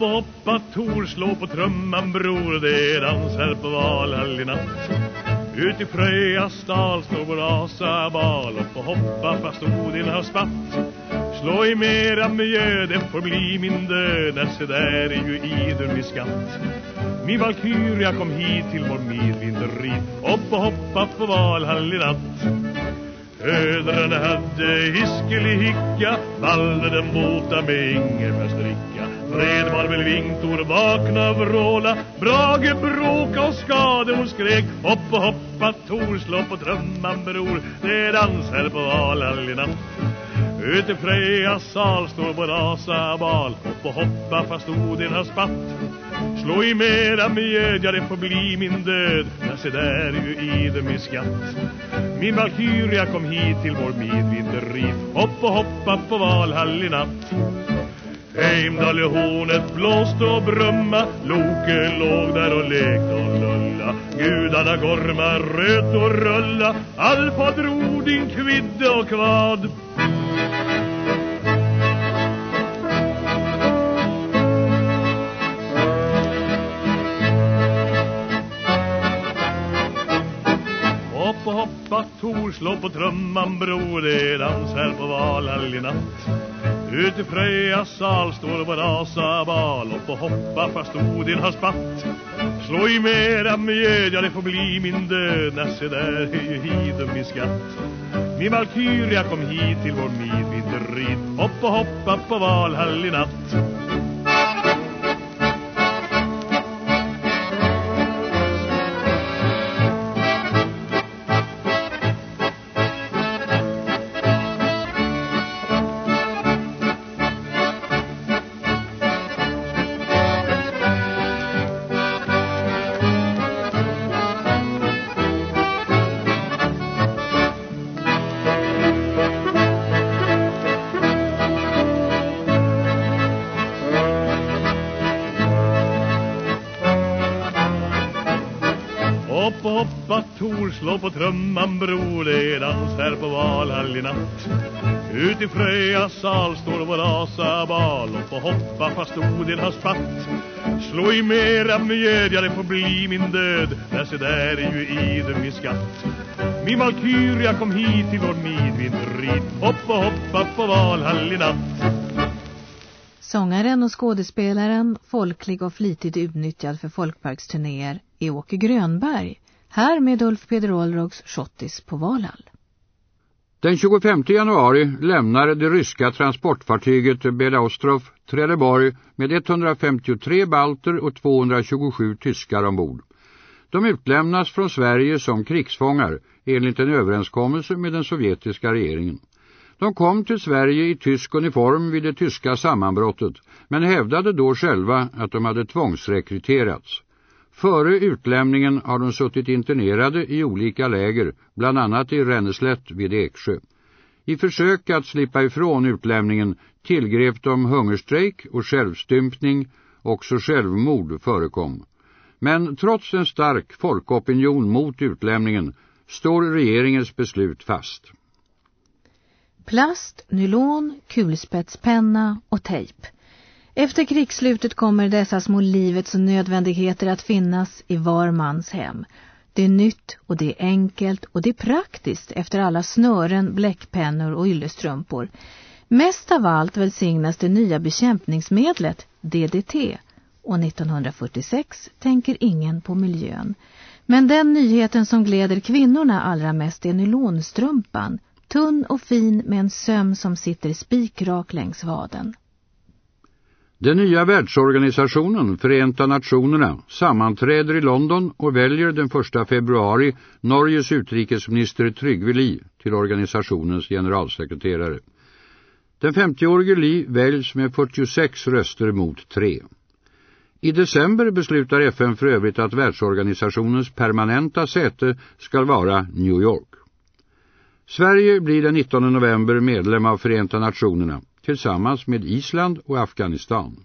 Hopp och hoppa, Tor slå på trumman bror Det är dans här på Valhall i natt. Ut i Fröjas dal står vår asabal Upp och hoppa fast Odin har spatt. Slå i mera mjö, det får bli min död När se där är ju Idun i skatt. Min valkyria kom hit till vår midvinterrid Upp och hoppa på Valhall i natt. Ödrarna hade hiskelig hicka Valde den bota med ingen Fred var väl Vingtor vakna vråla Brage bråka och skade hon skrek. Hopp och hoppa Tor slå på trumman bror. Det är dans här på Valhall i natt. Ute Freja sal står vår asabal Hopp och hoppa fast Odin har spatt. Slå i mera mjöd, ja det får bli min död. Ja se där är ju Idem i skatt. Min valkyria kom hit till vår midvinterrid Hopp och hoppa på Valhall i natt. Heimdall i hornet blåste och brumma. Loke låg där och lekte och lulla. Gudarna gorma, röt och rulla. Alfa drog din kvidde och kvad. Hopp och hoppa, Tor slå på trumman bror Det är dans här på Valhall i natt. Ut i Frejas sal står vår asabal Upp och hoppa fast Odin har spatt Slå i mera mjöd, ja det får bli min död När se där är ju Hidum i skatt. Min valkyria kom hit till vår midvinterrid Hopp och hoppa på Valhall i natt. Hopp och hoppa, Tor slå på trumman broledans här på Valhall i natt. Ut i Fröjas sal står vår asabal och och hoppa fast Odin har spatt Slå i mera mjöd, ja det får bli min död Där se där är ju Idun min skatt. Min valkyria kom hit till vår midvinterrid Hopp och hoppa på Valhall i natt. Sångaren och skådespelaren, folklig och flitigt utnyttjad för folkparksturnéer, är Åke Grönberg. Här med Ulf Peder Olrogs Schottis på Valhall. Den 25 januari lämnar det ryska transportfartyget Belaostrov Trelleborg med 153 balter och 227 tyskar ombord. De utlämnas från Sverige som krigsfångar enligt en överenskommelse med den sovjetiska regeringen. De kom till Sverige i tysk uniform vid det tyska sammanbrottet men hävdade då själva att de hade tvångsrekryterats. Före utlämningen har de suttit internerade i olika läger, bland annat i Ränneslätt vid Eksjö. I försök att slippa ifrån utlämningen tillgrep de hungerstrejk och självstympning, också självmord förekom. Men trots en stark folkopinion mot utlämningen står regeringens beslut fast. Plast, nylon, kulspetspenna och tejp. Efter krigsslutet kommer dessa små livets nödvändigheter att finnas i var mans hem. Det är nytt och det är enkelt och det är praktiskt efter alla snören, bläckpennor och yllestrumpor. Mest av allt välsignas det nya bekämpningsmedlet DDT och 1946 tänker ingen på miljön. Men den nyheten som gläder kvinnorna allra mest är nylonstrumpan, tunn och fin med en söm som sitter spikrak längs vaden. Den nya världsorganisationen, Förenta Nationerna, sammanträder i London och väljer den 1 februari Norges utrikesminister Trygve Lie till organisationens generalsekreterare. Den 50-årige Lie väljs med 46 röster mot 3. I december beslutar FN för övrigt att världsorganisationens permanenta säte ska vara New York. Sverige blir den 19 november medlem av Förenta Nationerna tillsammans med Island och Afghanistan.